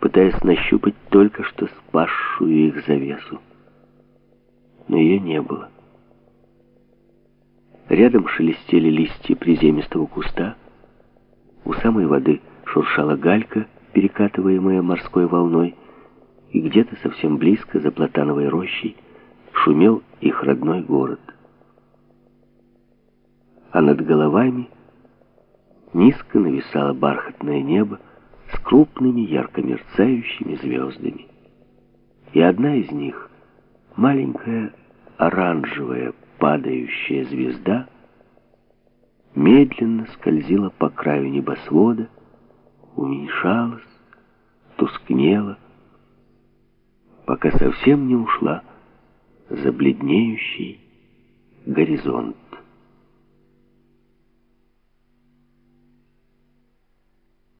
пытаясь нащупать только что спасшую их завесу. Но ее не было. Рядом шелестели листья приземистого куста, у самой воды шуршала галька, перекатываемая морской волной, и где-то совсем близко, за платановой рощей, шумел их родной город. А над головами низко нависало бархатное небо крупными ярко мерцающими звездами. И одна из них, маленькая оранжевая падающая звезда, медленно скользила по краю небосвода, уменьшалась, тускнела, пока совсем не ушла за бледнеющий горизонт.